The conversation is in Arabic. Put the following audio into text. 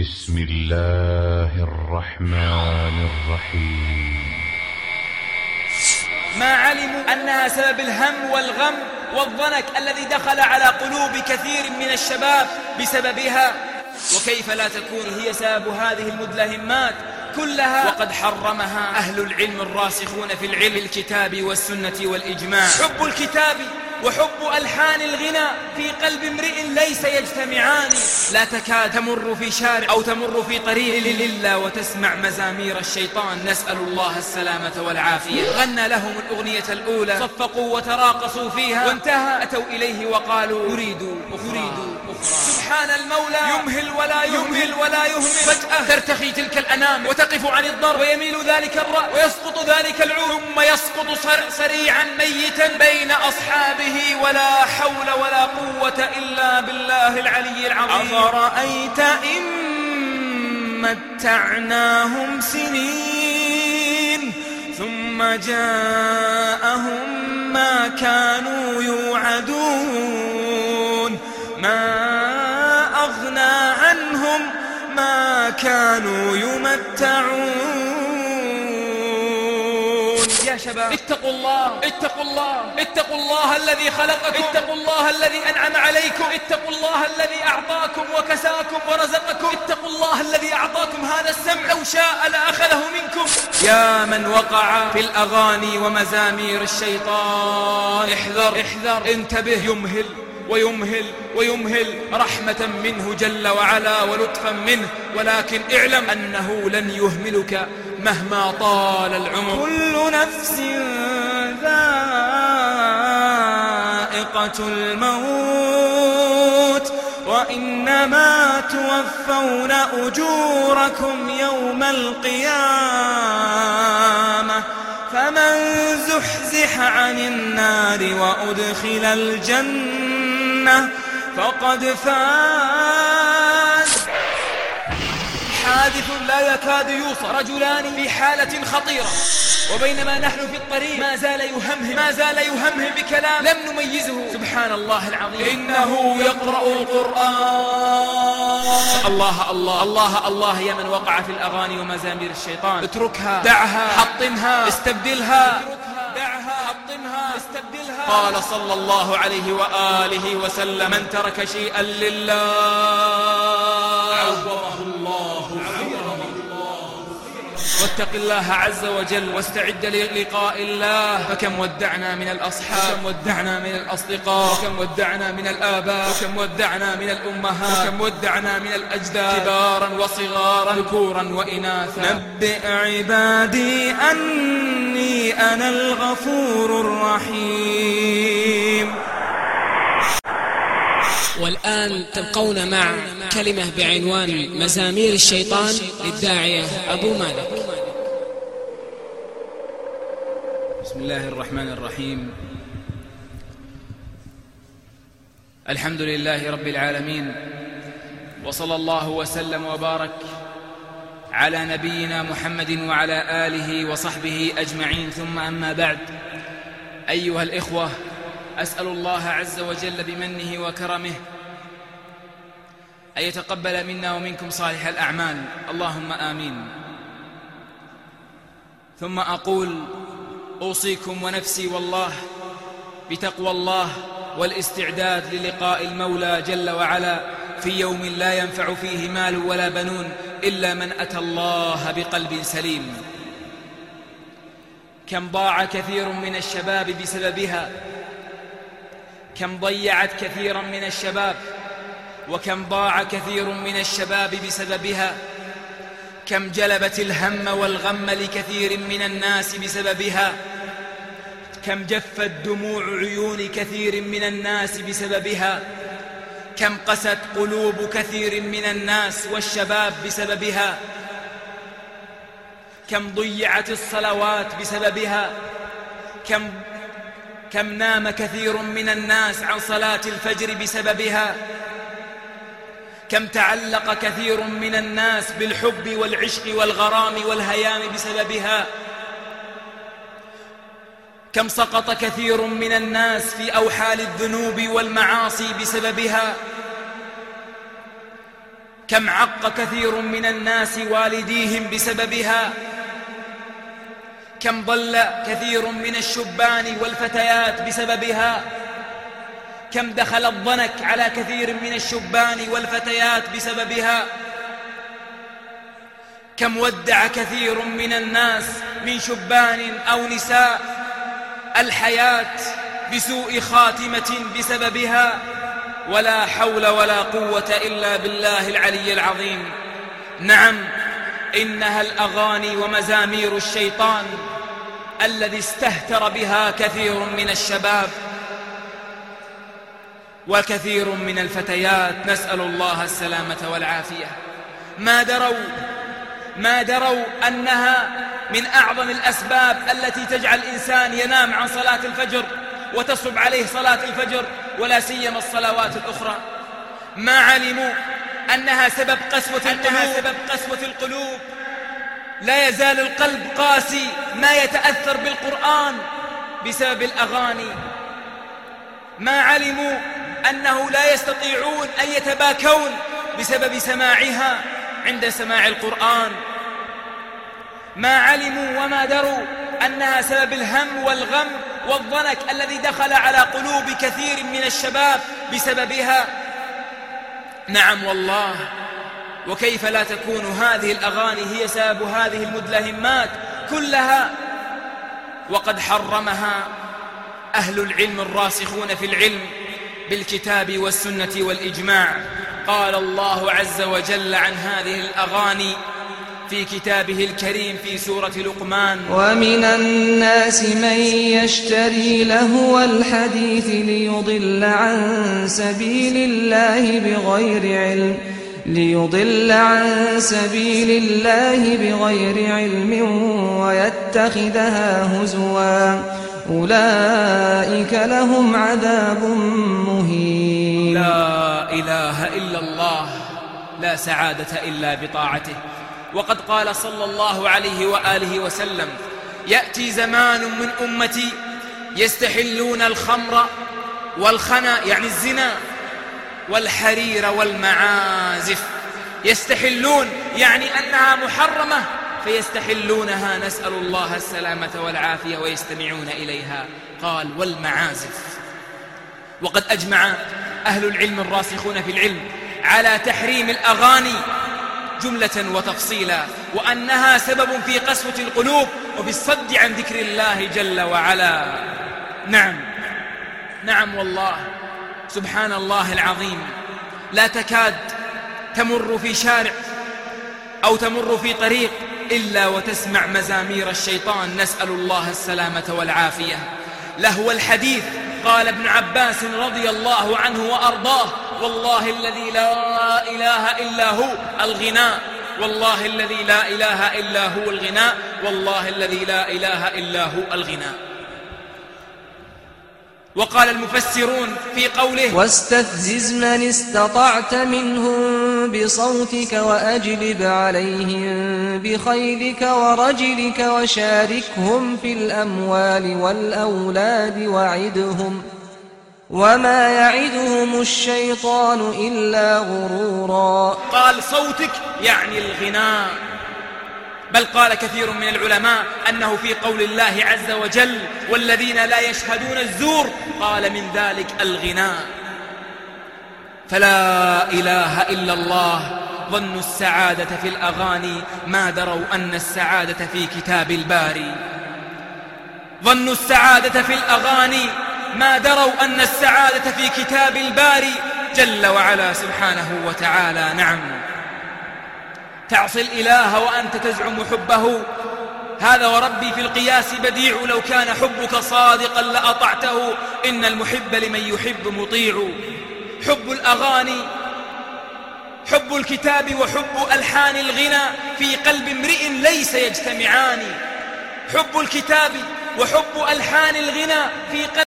بسم الله الرحمن الرحيم. ما علموا أنها سبب الهم والغم والضنك الذي دخل على قلوب كثير من الشباب بسببها؟ وكيف لا تكون هي سبب هذه المدلهمات كلها؟ وقد حرمها أهل العلم الراسخون في العلم الكتاب والسنة والإجماع. حب الكتاب وحب ألحان الغنى في قلب امرئ ليس يجتمعان. لا تكاد تمر في شارع أو تمر في طريق إلا وتسمع مزامير الشيطان. نسأل الله السلامة والعافية. غنى لهم الأغنية الأولى. صفقوا وتراقصوا فيها. وانتهى. أتوا إليه وقالوا يريد يريد سبحان المولى. يمهل ولا يمهل. ولا يهمل. فجأة ترتخي تلك الأنام. وتقف عن الضرب. ويميل ذلك الرأس ويسقط ذلك العود. ثم يسقط سريعا ميتا بين أصحابه. به ولا حول ولا قوة إلا بالله العلي العظيم. أفرأيت إن متعناهم سنين. ثم جاءهم كانوا يمتعون. يا شباب. اتقوا الله. اتقوا الله. اتقوا الله الذي خلقكم. اتقوا الله الذي أنعم عليكم. اتقوا الله الذي أعطاكم وكساكم ورزقكم. اتقوا الله الذي أعطاكم هذا السمع لو شاء لأخذه منكم. يا من وقع في الأغاني ومزامير الشيطان. احذر. احذر. انتبه. يمهل. ويمهل ويمهل رحمة منه جل وعلا ولطفا منه. ولكن اعلم أنه لن يهملك مهما طال العمر. كل نفس ذائقة الموت وإنما توفون أجوركم يوم القيامة. فمن زحزح عن النار وأدخل الجنة فقد فاز. حادث لا يكاد يوصل رجلان في حالة خطيرة. وبينما نحن في الطريق ما زال يهمهم ما زال يهمهم بكلام لم نميزه. سبحان الله العظيم. إنه يقرأ القرآن. الله الله الله الله يا من وقع في الأغاني ومزامير الشيطان. اتركها دعها حطمها استبدلها استبدلها. قال صلى الله عليه وآله وسلم من ترك شيئا لله واتق الله عز وجل واستعد للقاء الله. فكم ودعنا من الأصحاب. وكم ودعنا من الأصدقاء. وكم ودعنا من الآباء. وكم ودعنا من الأمهات. وكم ودعنا من الأجداد. كبارا وصغارا. ذكورا وإناثا. نبئ عبادي أني أنا الغفور الرحيم. والآن تبقون مع كلمة بعنوان مزامير الشيطان للداعية أبو مالك. بسم الله الرحمن الرحيم الحمد لله رب العالمين وصلى الله وسلم وبارك على نبينا محمد وعلى آله وصحبه أجمعين ثم أما بعد أيها الإخوة أسأل الله عز وجل بمنه وكرمه أن يتقبل منا ومنكم صالح الأعمال اللهم آمين ثم أقول أوصيكم ونفسي والله بتقوى الله والاستعداد للقاء المولى جل وعلا في يوم لا ينفع فيه مال ولا بنون إلا من أتى الله بقلب سليم. كم ضاع كثير من الشباب بسببها كم ضيعت كثيرا من الشباب وكم ضاع كثير من الشباب بسببها كم جلبت الهم والغم لكثير من الناس بسببها كم جفت دموع عيون كثير من الناس بسببها كم قست قلوب كثير من الناس والشباب بسببها كم ضيعت الصلوات بسببها كم كم نام كثير من الناس عن صلاة الفجر بسببها كم تعلق كثير من الناس بالحب والعشق والغرام والهيام بسببها. كم سقط كثير من الناس في أوحال الذنوب والمعاصي بسببها. كم عق كثير من الناس والديهم بسببها. كم ضل كثير من الشبان والفتيات بسببها. كم دخل الضنك على كثير من الشبان والفتيات بسببها. كم ودع كثير من الناس من شبان أو نساء الحياة بسوء خاتمة بسببها ولا حول ولا قوة إلا بالله العلي العظيم. نعم إنها الأغاني ومزامير الشيطان الذي استهتر بها كثير من الشباب وكثير من الفتيات. نسأل الله السلامة والعافية. ما دروا ما دروا أنها من أعظم الأسباب التي تجعل الإنسان ينام عن صلاة الفجر وتصب عليه صلاة الفجر ولا سيما الصلوات الأخرى. ما علموا أنها سبب قسوة أنها سبب قسوة القلوب. لا يزال القلب قاسي ما يتأثر بالقرآن بسبب الأغاني. ما علموا أنه لا يستطيعون أن يتباكون بسبب سماعها عند سماع القرآن؟ ما علموا وما دروا أنها سبب الهم والغم والضنك الذي دخل على قلوب كثير من الشباب بسببها. نعم والله. وكيف لا تكون هذه الأغاني هي سبب هذه المدلهمات كلها؟ وقد حرمها أهل العلم الراسخون في العلم بالكتاب والسنة والإجماع. قال الله عز وجل عن هذه الأغاني في كتابه الكريم في سورة لقمان. ومن الناس من يشتري لهو الحديث ليضل عن سبيل الله بغير علم ليضل عن سبيل الله بغير علم ويتخذها هزوا. أولئك لهم عذاب مهين. لا إله إلا الله لا سعادة إلا بطاعته. وقد قال صلى الله عليه وآله وسلم يأتي زمان من أمتي يستحلون الخمر والخنا يعني الزنا والحرير والمعازف. يستحلون يعني أنها محرمة فيستحلونها. نسأل الله السلامة والعافية ويستمعون إليها. قال والمعازف. وقد أجمع أهل العلم الراسخون في العلم على تحريم الأغاني جملة وتفصيلا وأنها سبب في قسوة القلوب وفي الصد عن ذكر الله جل وعلا. نعم. نعم والله. سبحان الله العظيم. لا تكاد تمر في شارع أو تمر في طريق إلا وتسمع مزامير الشيطان. نسأل الله السلامة والعافية. لهو الحديث قال ابن عباس رضي الله عنه وأرضاه والله الذي لا إله إلا هو الغناء. والله الذي لا إله إلا هو الغناء. والله الذي لا إله إلا هو الغناء. وقال المفسرون في قوله واستفزز من استطعت منهم بصوتك وأجلب عليهم بخيلك ورجلك وشاركهم في الأموال والأولاد وعدهم. وما يعدهم الشيطان إلا غرورا. قال صوتك يعني الغناء. بل قال كثير من العلماء أنه في قول الله عز وجل والذين لا يشهدون الزور قال من ذلك الغناء. فلا إله إلا الله ظنوا السعادة في الأغاني ما دروا أن السعادة في كتاب الباري. ظنوا السعادة في الأغاني ما دروا أن السعادة في كتاب الباري جل وعلا سبحانه وتعالى. نعم. تعصي الإله وأنت تزعم حبه. هذا وربي في القياس بديع. لو كان حبك صادقا لأطعته. إن المحب لمن يحب مطيع. حب الأغاني حب الكتاب وحب ألحان الغنى في قلب امرئ ليس يجتمعان. حب الكتاب وحب ألحان الغنى في قلب